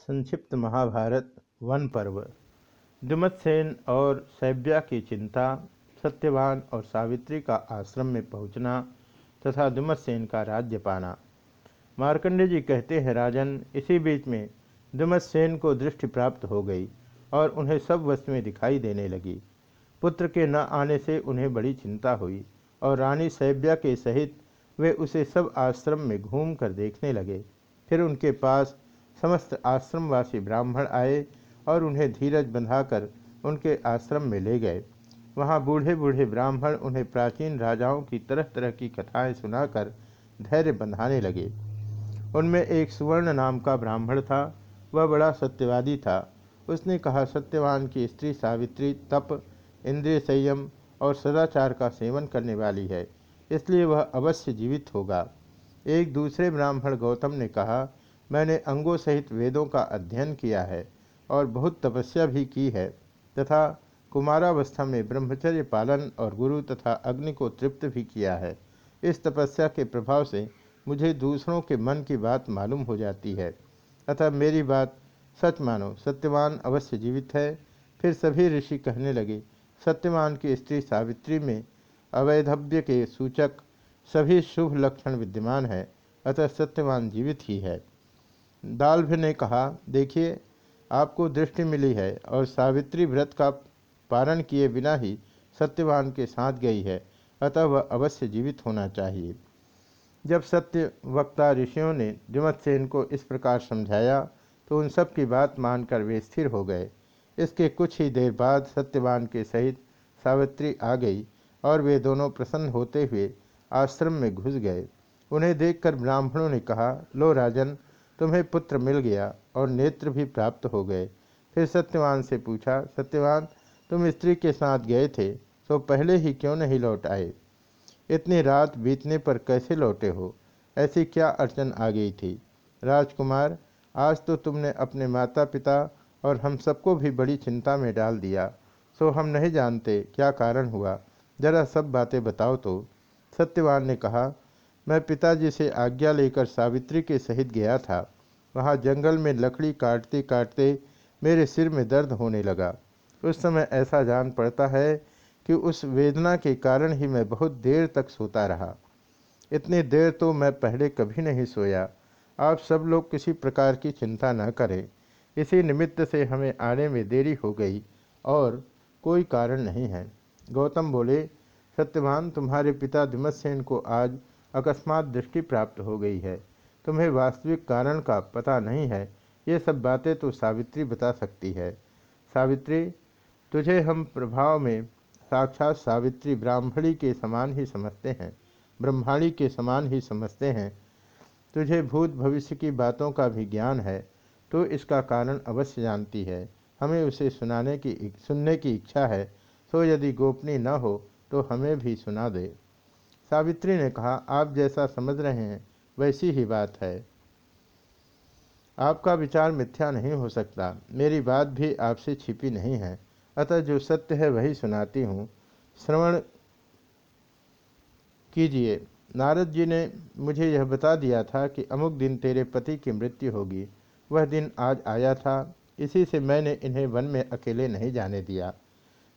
संक्षिप्त महाभारत, वन पर्व। दुमत्सेन और सैब्या की चिंता, सत्यवान और सावित्री का आश्रम में पहुँचना तथा दुमत्सेन का राज्य पाना। मार्कंडे जी कहते हैं, राजन, इसी बीच में दुमत्सेन को दृष्टि प्राप्त हो गई और उन्हें सब वस्तुएँ दिखाई देने लगी। पुत्र के न आने से उन्हें बड़ी चिंता हुई और रानी सैब्या के सहित वे उसे सब आश्रम में घूम कर देखने लगे। फिर उनके पास समस्त आश्रमवासी ब्राह्मण आए और उन्हें धीरज बंधाकर उनके आश्रम में ले गए। वहाँ बूढ़े बूढ़े ब्राह्मण उन्हें प्राचीन राजाओं की तरह तरह की कथाएँ सुनाकर धैर्य बंधाने लगे। उनमें एक सुवर्ण नाम का ब्राह्मण था, वह बड़ा सत्यवादी था। उसने कहा, सत्यवान की स्त्री सावित्री, तप, इंद्रिय संयम और सदाचार का सेवन करने वाली है, इसलिए वह अवश्य जीवित होगा। एक दूसरे ब्राह्मण गौतम ने कहा मैंने अंगों सहित वेदों का अध्ययन किया है और बहुत तपस्या भी की है, तथा कुमारावस्था में ब्रह्मचर्य पालन और गुरु तथा अग्नि को तृप्त भी किया है। इस तपस्या के प्रभाव से मुझे दूसरों के मन की बात मालूम हो जाती है। अतः मेरी बात सच मानो, सत्यवान अवश्य जीवित है। फिर सभी ऋषि कहने लगे, सत्यवान की स्त्री सावित्री में अवैधव्य के सूचक सभी शुभ लक्षण विद्यमान है, अतः सत्यवान जीवित ही है। दाल्भ ने कहा, देखिए, आपको दृष्टि मिली है और सावित्री व्रत का पारण किए बिना ही सत्यवान के साथ गई है, अतः वह अवश्य जीवित होना चाहिए। जब सत्य वक्ता ऋषियों ने जुमत्सेन को इस प्रकार समझाया तो उन सब की बात मानकर वे स्थिर हो गए। इसके कुछ ही देर बाद सत्यवान के सहित सावित्री आ गई और वे दोनों प्रसन्न होते हुए आश्रम में घुस गए। उन्हें देखकर ब्राह्मणों ने कहा, लो राजन तुम्हें पुत्र मिल गया और नेत्र भी प्राप्त हो गए। फिर सत्यवान से पूछा, सत्यवान, तुम स्त्री के साथ गए थे तो पहले ही क्यों नहीं लौट आए? इतनी रात बीतने पर कैसे लौटे हो? ऐसी क्या अड़चन आ गई थी? राजकुमार, आज तो तुमने अपने माता पिता और हम सबको भी बड़ी चिंता में डाल दिया सो हम नहीं जानते क्या कारण हुआ। जरा सब बातें बताओ तो। सत्यवान ने कहा मैं पिताजी से आज्ञा लेकर सावित्री के सहित गया था। वहाँ जंगल में लकड़ी काटते काटते मेरे सिर में दर्द होने लगा। उस समय ऐसा जान पड़ता है कि उस वेदना के कारण ही मैं बहुत देर तक सोता रहा। इतनी देर तो मैं पहले कभी नहीं सोया। आप सब लोग किसी प्रकार की चिंता न करें। इसी निमित्त से हमें आने में देरी हो गई और कोई कारण नहीं है। गौतम बोले, सत्यवान, तुम्हारे पिता दिमतसेन को आज अकस्मात दृष्टि प्राप्त हो गई है। तुम्हें वास्तविक कारण का पता नहीं है। ये सब बातें तो सावित्री बता सकती है। सावित्री, तुझे हम प्रभाव में साक्षात सावित्री ब्राह्मणी के समान ही समझते हैं। ब्रह्माणी के समान ही समझते हैं। तुझे भूत भविष्य की बातों का भी ज्ञान है तो इसका कारण अवश्य जानती है। हमें उसे सुनाने की, सुनने की इच्छा है तो यदि गोपनीय न हो तो हमें भी सुना दे। सावित्री ने कहा, आप जैसा समझ रहे हैं, वैसी ही बात है। आपका विचार मिथ्या नहीं हो सकता। मेरी बात भी आपसे छिपी नहीं है। अतः जो सत्य है, वही सुनाती हूँ। श्रवण कीजिए। नारद जी ने मुझे यह बता दिया था कि अमुक दिन तेरे पति की मृत्यु होगी। वह दिन आज आया था। इसी से मैंने इन्हें वन में अकेले नहीं जाने दिया।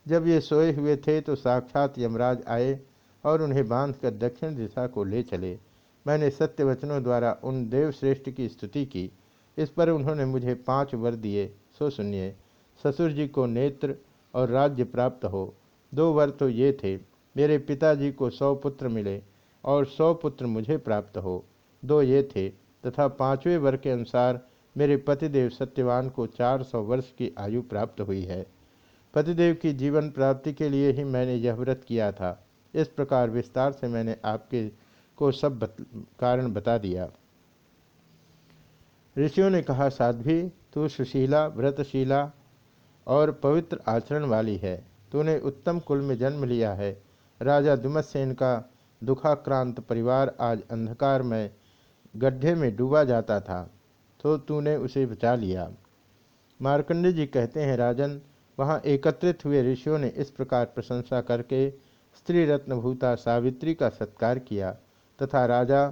जब ये सोए हुए थे तो साक्षात यमराज आए और उन्हें बांधकर दक्षिण दिशा को ले चले। मैंने सत्य वचनों द्वारा उन देवश्रेष्ठ की स्तुति की। इस पर उन्होंने मुझे पाँच वर दिए। सो सुनिए, ससुर जी को नेत्र और राज्य प्राप्त हो। दो वर तो ये थे, मेरे पिताजी को सौ पुत्र मिले और सौ पुत्र मुझे प्राप्त हो। दो ये थे, तथा पाँचवें वर के अनुसार मेरे पतिदेव सत्यवान को चार सौ वर्ष की आयु प्राप्त हुई है। पतिदेव की जीवन प्राप्ति के लिए ही मैंने यह व्रत किया था। इस प्रकार विस्तार से मैंने आपके को सब बत, कारण बता दिया। ऋषियों ने कहा साध्वी तू सुशीला व्रतशीला और पवित्र आचरण वाली है। तूने उत्तम कुल में जन्म लिया है। राजा दुमतसेन का दुखाक्रांत परिवार आज अंधकार में गड्ढे में डूबा जाता था तो तूने उसे बचा लिया। मार्कंडे जी कहते हैं राजन वहाँ एकत्रित हुए ऋषियों ने इस प्रकार प्रशंसा करके स्त्री रत्नभूता सावित्री का सत्कार किया तथा राजा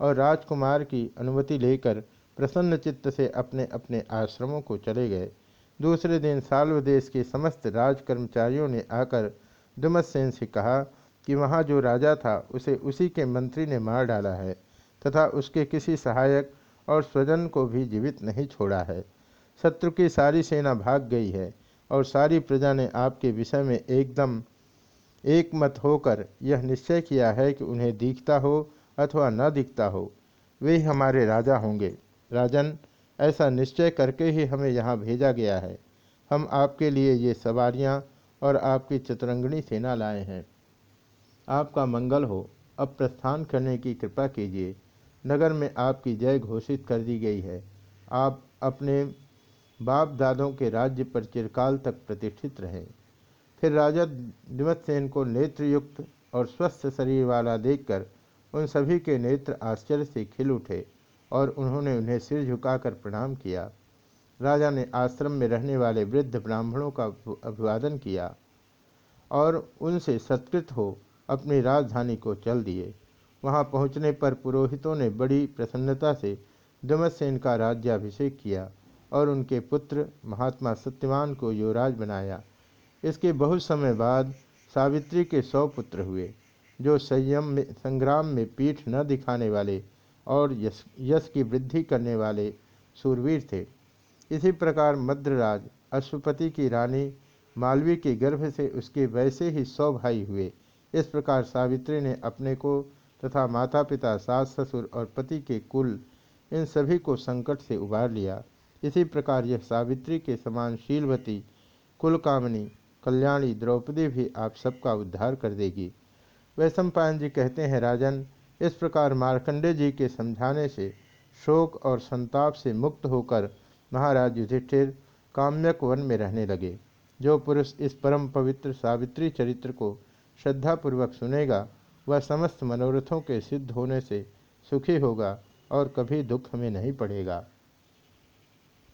और राजकुमार की अनुमति लेकर प्रसन्न चित्त से अपने अपने आश्रमों को चले गए। दूसरे दिन साल्व देश के समस्त राज कर्मचारियों ने आकर दुमतसेन से कहा कि वहाँ जो राजा था, उसे उसी के मंत्री ने मार डाला है तथा उसके किसी सहायक और स्वजन को भी जीवित नहीं छोड़ा है। शत्रु की सारी सेना भाग गई है और सारी प्रजा ने आपके विषय में एकदम एक मत होकर यह निश्चय किया है कि उन्हें दिखता हो अथवा न दिखता हो, वे हमारे राजा होंगे। राजन, ऐसा निश्चय करके ही हमें यहाँ भेजा गया है। हम आपके लिए ये सवारियाँ और आपकी चतुरंगणी सेना लाए हैं। आपका मंगल हो, अब प्रस्थान करने की कृपा कीजिए। नगर में आपकी जय घोषित कर दी गई है। आप अपने बाप दादों के राज्य पर चिरकाल तक प्रतिष्ठित रहें। फिर राजा दिवतसेन को नेत्रयुक्त और स्वस्थ शरीर वाला देखकर उन सभी के नेत्र आश्चर्य से खिल उठे और उन्होंने उन्हें सिर झुकाकर प्रणाम किया। राजा ने आश्रम में रहने वाले वृद्ध ब्राह्मणों का अभिवादन किया और उनसे सत्कृत हो अपनी राजधानी को चल दिए। वहाँ पहुँचने पर पुरोहितों ने बड़ी प्रसन्नता से दमतसेन का राज्याभिषेक किया और उनके पुत्र महात्मा सत्यवान को युवराज बनाया। इसके बहुत समय बाद सावित्री के सौ पुत्र हुए, जो संयम में, संग्राम में पीठ न दिखाने वाले और यश यश की वृद्धि करने वाले सूरवीर थे। इसी प्रकार मद्रराज अश्वपति की रानी मालवी के गर्भ से उसके वैसे ही सौ भाई हुए। इस प्रकार सावित्री ने अपने को तथा माता पिता सास ससुर और पति के कुल इन सभी को संकट से उबार लिया। इसी प्रकार यह सावित्री के समान शीलवती, कुलकामनी कल्याणी द्रौपदी भी आप सबका उद्धार कर देगी। वैशंपायन जी कहते हैं, राजन, इस प्रकार मार्कंडे जी के समझाने से शोक और संताप से मुक्त होकर महाराज युधिष्ठिर काम्यक वन में रहने लगे। जो पुरुष इस परम पवित्र सावित्री चरित्र को श्रद्धापूर्वक सुनेगा, वह समस्त मनोरथों के सिद्ध होने से सुखी होगा और कभी दुख में नहीं पड़ेगा।